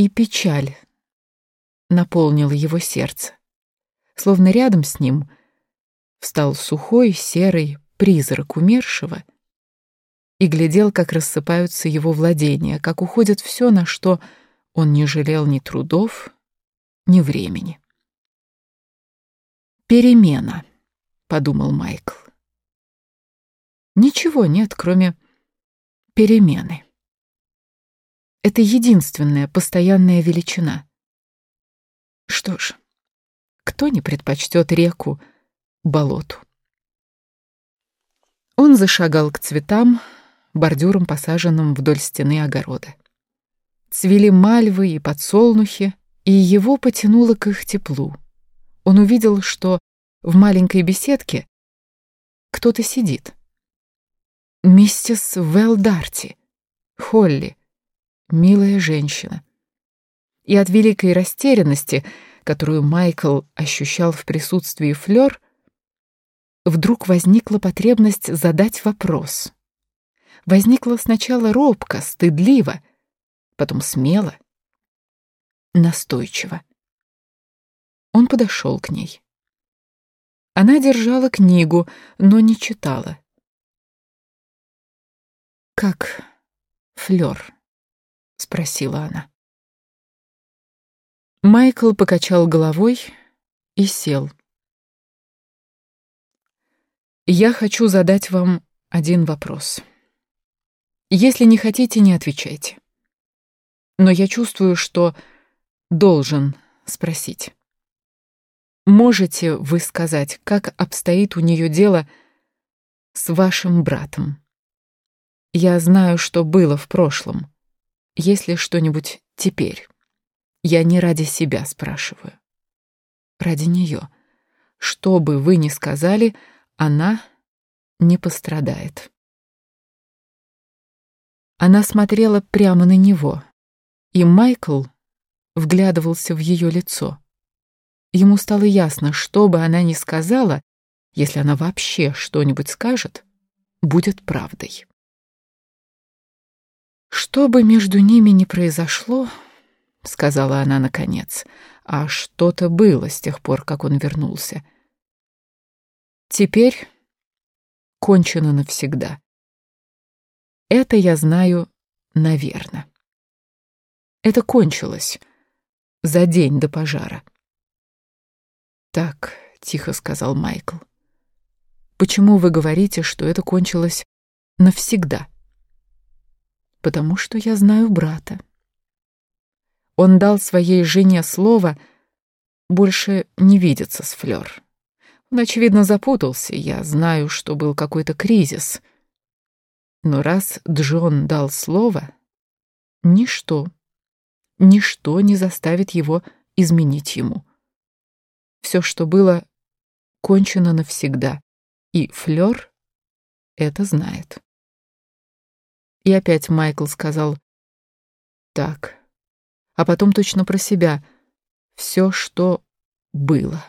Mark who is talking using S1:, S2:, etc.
S1: И печаль наполнила его сердце. Словно рядом с ним встал сухой, серый призрак умершего и глядел, как рассыпаются его владения, как уходит все, на что он не жалел ни трудов, ни времени. «Перемена», — подумал Майкл. «Ничего нет, кроме перемены. Это единственная постоянная величина. Что ж, кто не предпочтет реку болоту?» Он зашагал к цветам, бордюром, посаженным вдоль стены огорода. Цвели мальвы и подсолнухи, и его потянуло к их теплу он увидел, что в маленькой беседке кто-то сидит. Миссис Велдарти, Холли, милая женщина. И от великой растерянности, которую Майкл ощущал в присутствии Флёр, вдруг возникла потребность задать вопрос. Возникла сначала робко, стыдливо, потом смело, настойчиво. Он подошел к ней. Она держала книгу, но не читала. «Как Флёр?» — спросила она. Майкл покачал головой и сел. «Я хочу задать вам один вопрос. Если не хотите, не отвечайте. Но я чувствую, что должен спросить. Можете вы сказать, как обстоит у нее дело с вашим братом? Я знаю, что было в прошлом. Есть ли что-нибудь теперь? Я не ради себя спрашиваю. Ради нее. Что бы вы ни сказали, она не пострадает. Она смотрела прямо на него, и Майкл вглядывался в ее лицо. Ему стало ясно, что бы она ни сказала, если она вообще что-нибудь скажет, будет правдой. «Что бы между ними ни произошло, — сказала она наконец, — а что-то было с тех пор, как он вернулся. Теперь кончено навсегда. Это я знаю, наверное. Это кончилось за день до пожара. «Так», — тихо сказал Майкл. «Почему вы говорите, что это кончилось навсегда?» «Потому что я знаю брата». Он дал своей жене слово больше не видеться с Флёр. Он, очевидно, запутался, я знаю, что был какой-то кризис. Но раз Джон дал слово, ничто, ничто не заставит его изменить ему. Все, что было, кончено навсегда. И Флёр это знает. И опять Майкл сказал «Так». А потом точно про себя «Все, что было».